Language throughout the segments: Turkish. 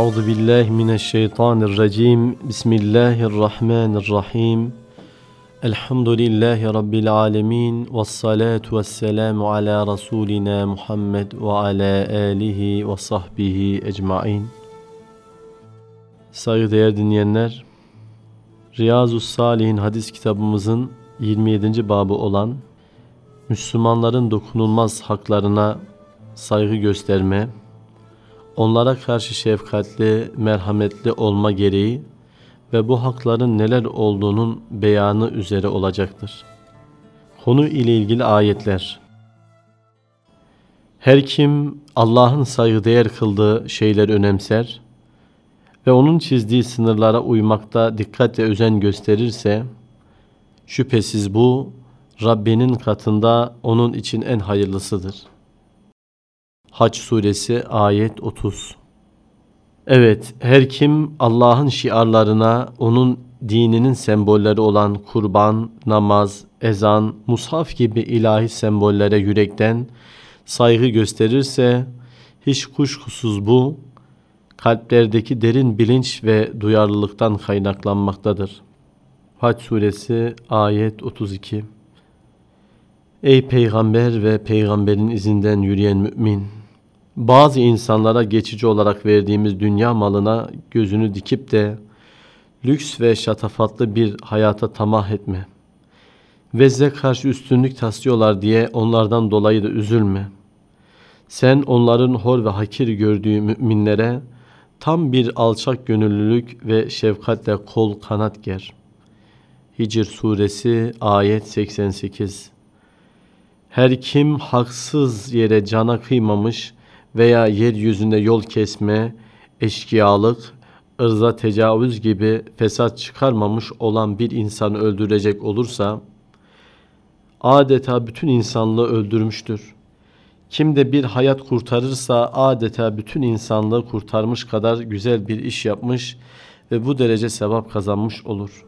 Euzu billahi mineşşeytanirracim. Bismillahirrahmanirrahim. Elhamdülillahi rabbil alamin ve salatu vesselamu ala rasulina Muhammed ve ala alihi ve sahbihi ecmaîn. Saygıdeğer dinleyenler, Riyazu Salihin hadis kitabımızın 27. babı olan Müslümanların dokunulmaz haklarına saygı gösterme, onlara karşı şefkatli, merhametli olma gereği ve bu hakların neler olduğunun beyanı üzere olacaktır. Konu ile ilgili ayetler. Her kim Allah'ın saygıdeğer kıldığı şeyler önemser ve onun çizdiği sınırlara uymakta dikkat ve özen gösterirse, şüphesiz bu Rabbinin katında onun için en hayırlısıdır. Haç suresi ayet 30 Evet, her kim Allah'ın şiarlarına, onun dininin sembolleri olan kurban, namaz, ezan, mushaf gibi ilahi sembollere yürekten saygı gösterirse, hiç kuşkusuz bu, kalplerdeki derin bilinç ve duyarlılıktan kaynaklanmaktadır. Haç suresi ayet 32 Ey peygamber ve peygamberin izinden yürüyen mümin! Bazı insanlara geçici olarak verdiğimiz dünya malına gözünü dikip de lüks ve şatafatlı bir hayata tamah etme. Ve size karşı üstünlük taslıyorlar diye onlardan dolayı da üzülme. Sen onların hor ve hakir gördüğü müminlere tam bir alçak gönüllülük ve şefkatle kol kanat ger. Hicr suresi ayet 88 Her kim haksız yere cana kıymamış veya yeryüzünde yol kesme, eşkıyalık, ırza tecavüz gibi fesat çıkarmamış olan bir insanı öldürecek olursa, adeta bütün insanlığı öldürmüştür. Kim de bir hayat kurtarırsa adeta bütün insanlığı kurtarmış kadar güzel bir iş yapmış ve bu derece sevap kazanmış olur.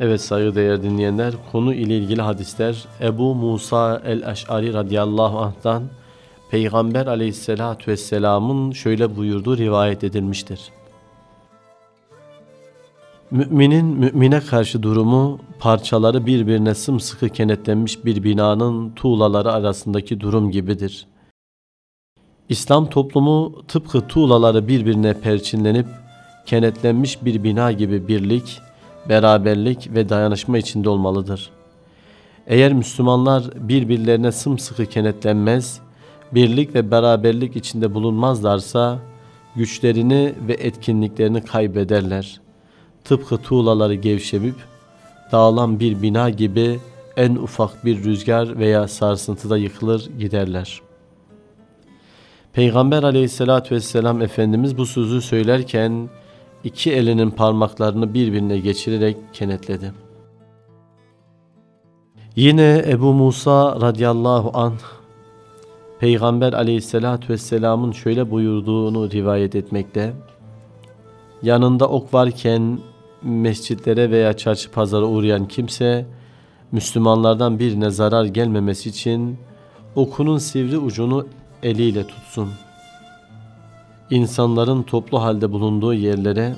Evet saygıdeğer dinleyenler konu ile ilgili hadisler Ebu Musa el-Eş'ari radıyallahu anh'tan Peygamber aleyhissalatü vesselamın şöyle buyurduğu rivayet edilmiştir. Müminin mümine karşı durumu parçaları birbirine sımsıkı kenetlenmiş bir binanın tuğlaları arasındaki durum gibidir. İslam toplumu tıpkı tuğlaları birbirine perçinlenip kenetlenmiş bir bina gibi birlik, beraberlik ve dayanışma içinde olmalıdır. Eğer Müslümanlar birbirlerine sımsıkı kenetlenmez, birlik ve beraberlik içinde bulunmazlarsa güçlerini ve etkinliklerini kaybederler. Tıpkı tuğlaları gevşemip dağılan bir bina gibi en ufak bir rüzgar veya sarsıntıda yıkılır giderler. Peygamber aleyhissalatü vesselam Efendimiz bu sözü söylerken iki elinin parmaklarını birbirine geçirerek kenetledi. Yine Ebu Musa radıyallahu anh Peygamber aleyhissalatü vesselamın şöyle buyurduğunu rivayet etmekte. Yanında ok varken mescitlere veya çarşı pazara uğrayan kimse Müslümanlardan birine zarar gelmemesi için okunun sivri ucunu eliyle tutsun. İnsanların toplu halde bulunduğu yerlere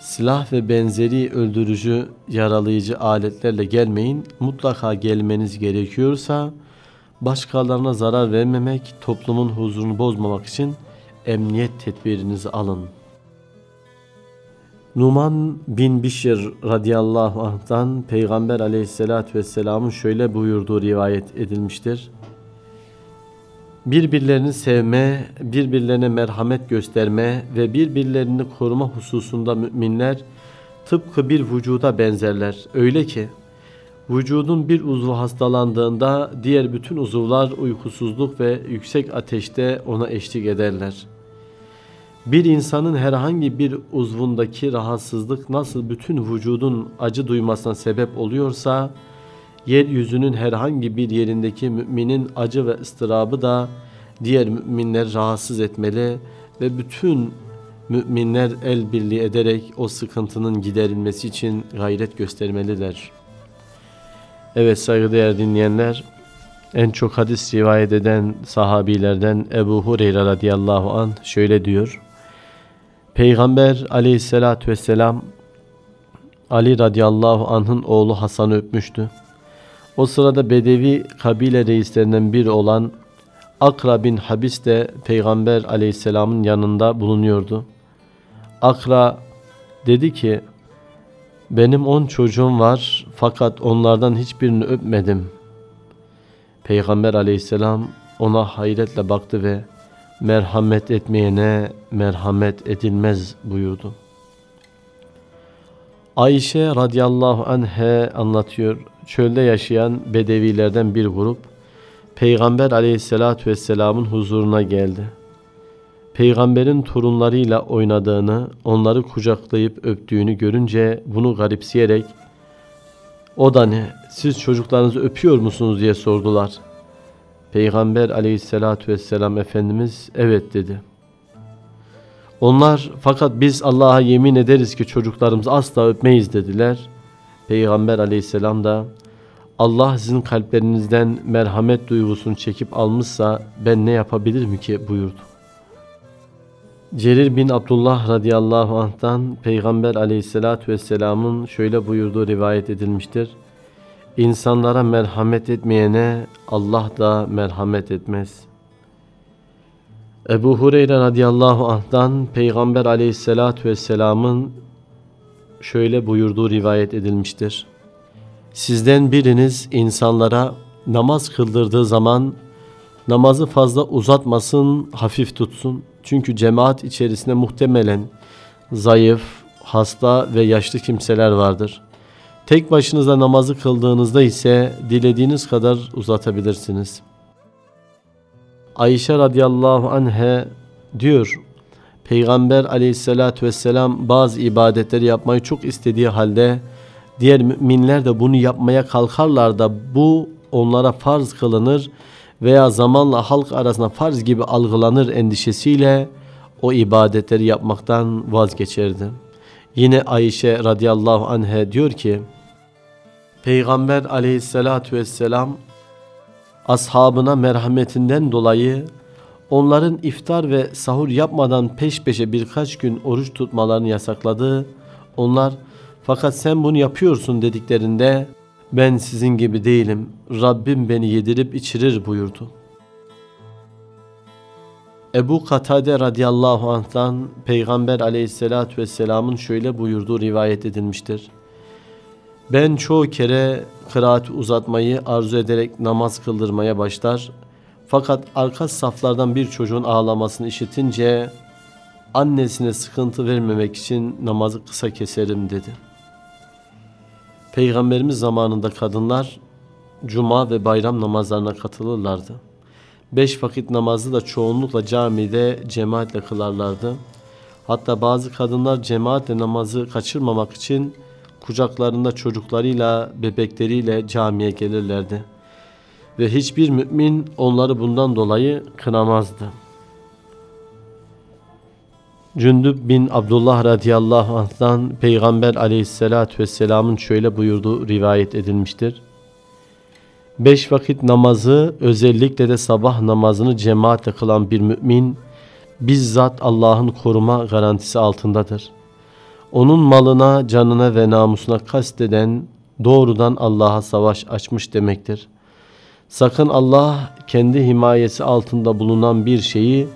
silah ve benzeri öldürücü, yaralayıcı aletlerle gelmeyin. Mutlaka gelmeniz gerekiyorsa başkalarına zarar vermemek, toplumun huzurunu bozmamak için emniyet tedbirinizi alın. Numan bin Bişir radıyallahu anh'tan Peygamber aleyhissalatü vesselamın şöyle buyurduğu rivayet edilmiştir. Birbirlerini sevme, birbirlerine merhamet gösterme ve birbirlerini koruma hususunda müminler tıpkı bir vücuda benzerler. Öyle ki Vücudun bir uzvu hastalandığında diğer bütün uzuvlar uykusuzluk ve yüksek ateşte ona eşlik ederler. Bir insanın herhangi bir uzvundaki rahatsızlık nasıl bütün vücudun acı duymasına sebep oluyorsa, yeryüzünün herhangi bir yerindeki müminin acı ve ıstırabı da diğer müminler rahatsız etmeli ve bütün müminler el birliği ederek o sıkıntının giderilmesi için gayret göstermeliler.'' Evet saygıdeğer dinleyenler, En çok hadis rivayet eden sahabilerden Ebu Hureyre radıyallahu an şöyle diyor. Peygamber aleyhissalatü vesselam Ali radıyallahu anh'ın oğlu Hasan'ı öpmüştü. O sırada Bedevi kabile reislerinden biri olan Akra bin Habis de Peygamber aleyhisselamın yanında bulunuyordu. Akra dedi ki benim on çocuğum var fakat onlardan hiçbirini öpmedim. Peygamber aleyhisselam ona hayretle baktı ve merhamet etmeyene merhamet edilmez buyurdu. Ayşe radıyallahu anhe anlatıyor. Çölde yaşayan bedevilerden bir grup Peygamber aleyhissalatü vesselamın huzuruna geldi. Peygamberin torunlarıyla oynadığını, onları kucaklayıp öptüğünü görünce bunu garipseyerek o da ne, siz çocuklarınızı öpüyor musunuz diye sordular. Peygamber aleyhissalatü vesselam Efendimiz evet dedi. Onlar fakat biz Allah'a yemin ederiz ki çocuklarımızı asla öpmeyiz dediler. Peygamber aleyhisselam da Allah sizin kalplerinizden merhamet duygusunu çekip almışsa ben ne yapabilirim ki buyurdu. Cerir bin Abdullah radıyallahu anh'tan Peygamber aleyhissalatü vesselamın şöyle buyurduğu rivayet edilmiştir. İnsanlara merhamet etmeyene Allah da merhamet etmez. Ebu Hureyre radıyallahu anh'tan Peygamber aleyhissalatü vesselamın şöyle buyurduğu rivayet edilmiştir. Sizden biriniz insanlara namaz kıldırdığı zaman namazı fazla uzatmasın, hafif tutsun. Çünkü cemaat içerisinde muhtemelen zayıf, hasta ve yaşlı kimseler vardır. Tek başınıza namazı kıldığınızda ise dilediğiniz kadar uzatabilirsiniz. Ayşe radıyallahu anhe diyor, Peygamber aleyhissalatü vesselam bazı ibadetleri yapmayı çok istediği halde diğer müminler de bunu yapmaya kalkarlar da bu onlara farz kılınır veya zamanla halk arasında farz gibi algılanır endişesiyle o ibadetleri yapmaktan vazgeçerdi. Yine Ayşe radıyallahu anhe diyor ki Peygamber aleyhissalatü vesselam ashabına merhametinden dolayı onların iftar ve sahur yapmadan peş peşe birkaç gün oruç tutmalarını yasakladı. Onlar fakat sen bunu yapıyorsun dediklerinde ben sizin gibi değilim. Rabbim beni yedirip içirir buyurdu. Ebu Katade radıyallahu anh'tan Peygamber aleyhissalatü vesselamın şöyle buyurduğu rivayet edilmiştir. Ben çoğu kere kıraati uzatmayı arzu ederek namaz kıldırmaya başlar. Fakat arka saflardan bir çocuğun ağlamasını işitince annesine sıkıntı vermemek için namazı kısa keserim dedi.'' Peygamberimiz zamanında kadınlar cuma ve bayram namazlarına katılırlardı. Beş vakit namazı da çoğunlukla camide cemaatle kılarlardı. Hatta bazı kadınlar cemaatle namazı kaçırmamak için kucaklarında çocuklarıyla, bebekleriyle camiye gelirlerdi. Ve hiçbir mümin onları bundan dolayı kınamazdı. Cündüb bin Abdullah radıyallahu anh'tan Peygamber aleyhissalatü vesselamın şöyle buyurduğu rivayet edilmiştir. Beş vakit namazı özellikle de sabah namazını cemaatle kılan bir mümin bizzat Allah'ın koruma garantisi altındadır. Onun malına, canına ve namusuna kasteden doğrudan Allah'a savaş açmış demektir. Sakın Allah kendi himayesi altında bulunan bir şeyi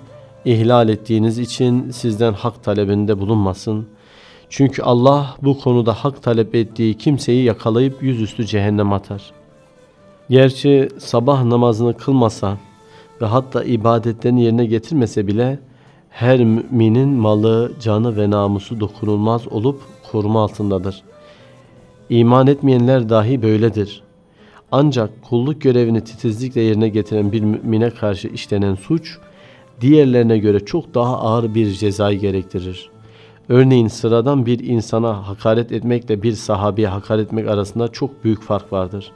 ihlal ettiğiniz için sizden hak talebinde bulunmasın. Çünkü Allah bu konuda hak talep ettiği kimseyi yakalayıp yüzüstü cehennem atar. Gerçi sabah namazını kılmasa ve hatta ibadetlerini yerine getirmese bile her müminin malı, canı ve namusu dokunulmaz olup koruma altındadır. İman etmeyenler dahi böyledir. Ancak kulluk görevini titizlikle yerine getiren bir mümine karşı işlenen suç, diğerlerine göre çok daha ağır bir cezayı gerektirir. Örneğin sıradan bir insana hakaret etmekle bir sahabeye hakaret etmek arasında çok büyük fark vardır.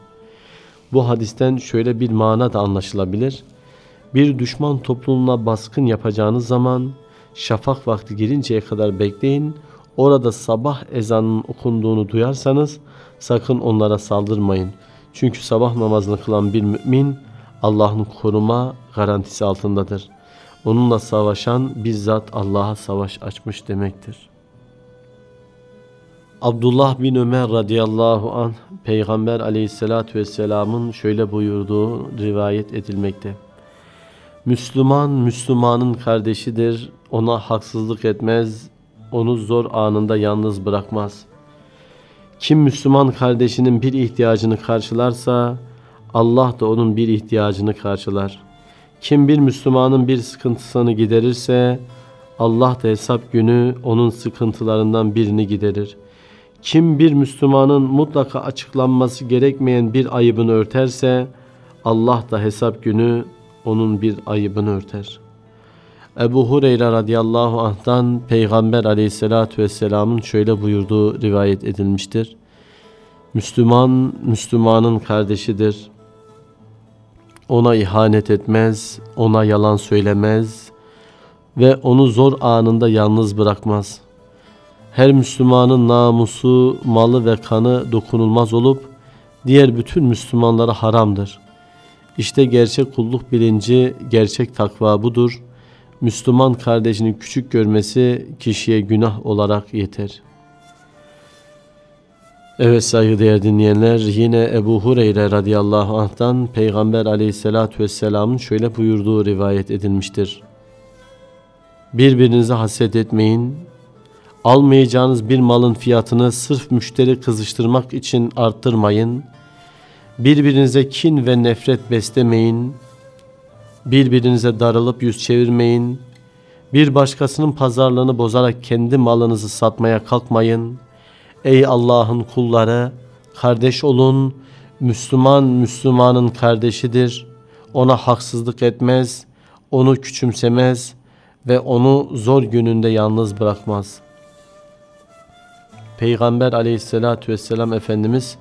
Bu hadisten şöyle bir mana da anlaşılabilir. Bir düşman topluluğuna baskın yapacağınız zaman şafak vakti girinceye kadar bekleyin. Orada sabah ezanının okunduğunu duyarsanız sakın onlara saldırmayın. Çünkü sabah namazını kılan bir mümin Allah'ın koruma garantisi altındadır. Onunla savaşan bizzat Allah'a savaş açmış demektir. Abdullah bin Ömer radıyallahu an Peygamber aleyhissalatü vesselamın şöyle buyurduğu rivayet edilmekte. Müslüman, Müslümanın kardeşidir. Ona haksızlık etmez, onu zor anında yalnız bırakmaz. Kim Müslüman kardeşinin bir ihtiyacını karşılarsa, Allah da onun bir ihtiyacını karşılar. Kim bir Müslümanın bir sıkıntısını giderirse, Allah da hesap günü onun sıkıntılarından birini giderir. Kim bir Müslümanın mutlaka açıklanması gerekmeyen bir ayıbını örterse, Allah da hesap günü onun bir ayıbını örter. Ebu Hureyre radıyallahu anh'tan Peygamber aleyhissalatü vesselamın şöyle buyurduğu rivayet edilmiştir. Müslüman, Müslümanın kardeşidir. Ona ihanet etmez, ona yalan söylemez ve onu zor anında yalnız bırakmaz. Her Müslümanın namusu, malı ve kanı dokunulmaz olup diğer bütün Müslümanlara haramdır.'' İşte gerçek kulluk bilinci, gerçek takva budur. Müslüman kardeşini küçük görmesi kişiye günah olarak yeter. Evet saygıdeğer dinleyenler yine Ebu Hureyre radıyallahu anh'tan Peygamber aleyhissalatü vesselamın şöyle buyurduğu rivayet edilmiştir. Birbirinize haset etmeyin. Almayacağınız bir malın fiyatını sırf müşteri kızıştırmak için arttırmayın.'' Birbirinize kin ve nefret beslemeyin. Birbirinize darılıp yüz çevirmeyin. Bir başkasının pazarlığını bozarak kendi malınızı satmaya kalkmayın. Ey Allah'ın kulları, kardeş olun. Müslüman Müslümanın kardeşidir. Ona haksızlık etmez, onu küçümsemez ve onu zor gününde yalnız bırakmaz. Peygamber aleyhissalatü vesselam Efendimiz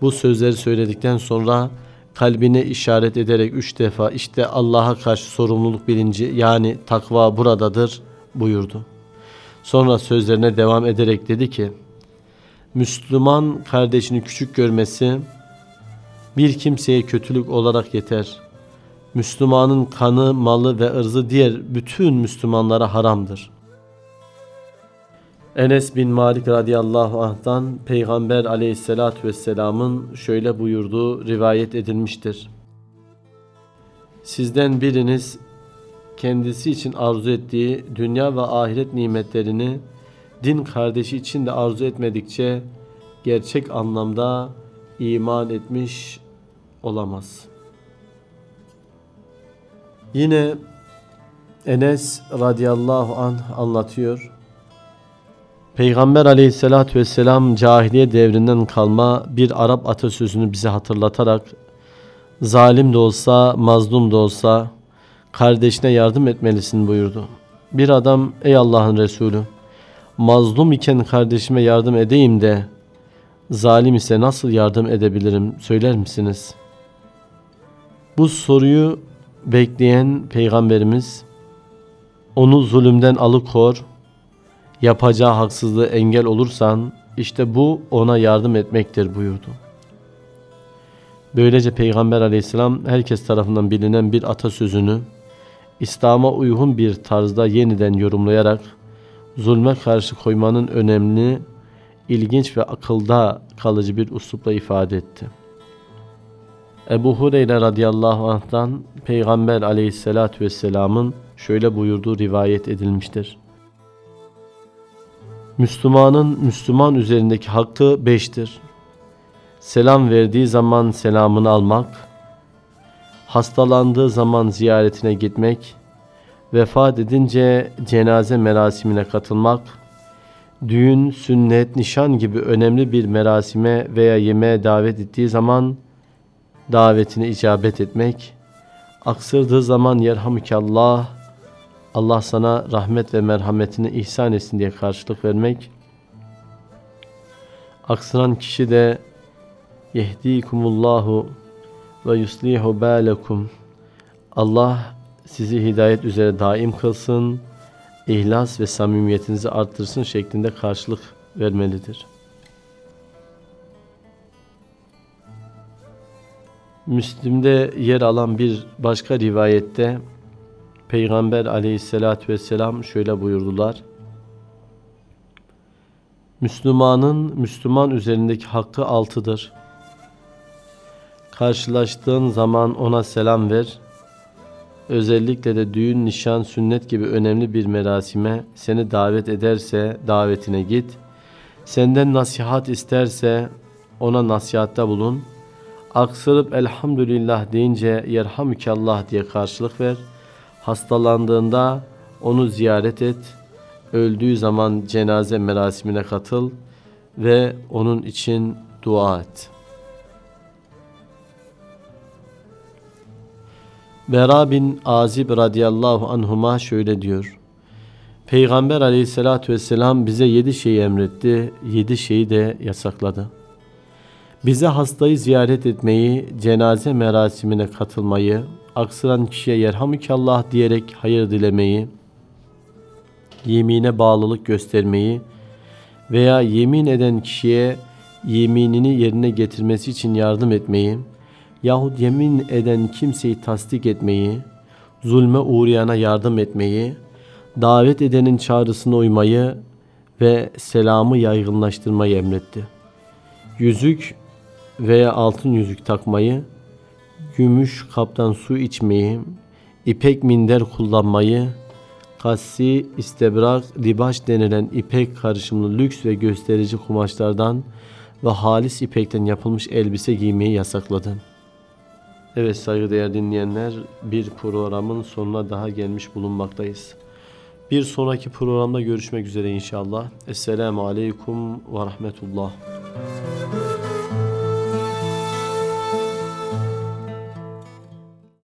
bu sözleri söyledikten sonra kalbine işaret ederek üç defa işte Allah'a karşı sorumluluk bilinci yani takva buradadır buyurdu. Sonra sözlerine devam ederek dedi ki Müslüman kardeşini küçük görmesi bir kimseye kötülük olarak yeter. Müslümanın kanı, malı ve ırzı diğer bütün Müslümanlara haramdır.'' Enes bin Malik radıyallahu anh'tan Peygamber aleyhissalatü vesselamın şöyle buyurduğu rivayet edilmiştir. Sizden biriniz kendisi için arzu ettiği dünya ve ahiret nimetlerini din kardeşi için de arzu etmedikçe gerçek anlamda iman etmiş olamaz. Yine Enes radıyallahu anh anlatıyor. Peygamber aleyhissalatü vesselam cahiliye devrinden kalma bir Arap atasözünü bize hatırlatarak zalim de olsa mazlum da olsa kardeşine yardım etmelisin buyurdu. Bir adam ey Allah'ın Resulü mazlum iken kardeşime yardım edeyim de zalim ise nasıl yardım edebilirim söyler misiniz? Bu soruyu bekleyen peygamberimiz onu zulümden alıkor yapacağı haksızlığı engel olursan işte bu ona yardım etmektir buyurdu. Böylece Peygamber aleyhisselam herkes tarafından bilinen bir atasözünü İslam'a uygun bir tarzda yeniden yorumlayarak zulme karşı koymanın önemli, ilginç ve akılda kalıcı bir uslupla ifade etti. Ebu Hureyre radıyallahu anh'tan Peygamber aleyhissalatü vesselamın şöyle buyurduğu rivayet edilmiştir. Müslümanın Müslüman üzerindeki hakkı beştir. Selam verdiği zaman selamını almak, hastalandığı zaman ziyaretine gitmek, vefat edince cenaze merasimine katılmak, düğün, sünnet, nişan gibi önemli bir merasime veya yemeğe davet ettiği zaman davetine icabet etmek, aksırdığı zaman yerhamükallah, Allah sana rahmet ve merhametini ihsan etsin diye karşılık vermek. Aksıran kişi de yehdikumullahu ve yuslihu balekum. Allah sizi hidayet üzere daim kılsın, ihlas ve samimiyetinizi arttırsın şeklinde karşılık vermelidir. Müslim'de yer alan bir başka rivayette Peygamber aleyhissalatü vesselam şöyle buyurdular. Müslümanın Müslüman üzerindeki hakkı altıdır. Karşılaştığın zaman ona selam ver. Özellikle de düğün, nişan, sünnet gibi önemli bir merasime seni davet ederse davetine git. Senden nasihat isterse ona nasihatta bulun. Aksırıp elhamdülillah deyince yerhamükallah diye karşılık ver. Hastalandığında onu ziyaret et. Öldüğü zaman cenaze merasimine katıl ve onun için dua et. Bera bin Azib radıyallahu anhuma şöyle diyor. Peygamber aleyhissalatü vesselam bize yedi şeyi emretti, yedi şeyi de yasakladı. Bize hastayı ziyaret etmeyi, cenaze merasimine katılmayı, aksıran kişiye yerhamükallah diyerek hayır dilemeyi, yemine bağlılık göstermeyi veya yemin eden kişiye yeminini yerine getirmesi için yardım etmeyi yahut yemin eden kimseyi tasdik etmeyi, zulme uğrayana yardım etmeyi, davet edenin çağrısına uymayı ve selamı yaygınlaştırmayı emretti. Yüzük veya altın yüzük takmayı, gümüş kaptan su içmeyi, ipek minder kullanmayı, kassi, istebrak, libaş denilen ipek karışımlı lüks ve gösterici kumaşlardan ve halis ipekten yapılmış elbise giymeyi yasakladı. Evet saygıdeğer dinleyenler bir programın sonuna daha gelmiş bulunmaktayız. Bir sonraki programda görüşmek üzere inşallah. Esselamu Aleyküm ve Rahmetullah.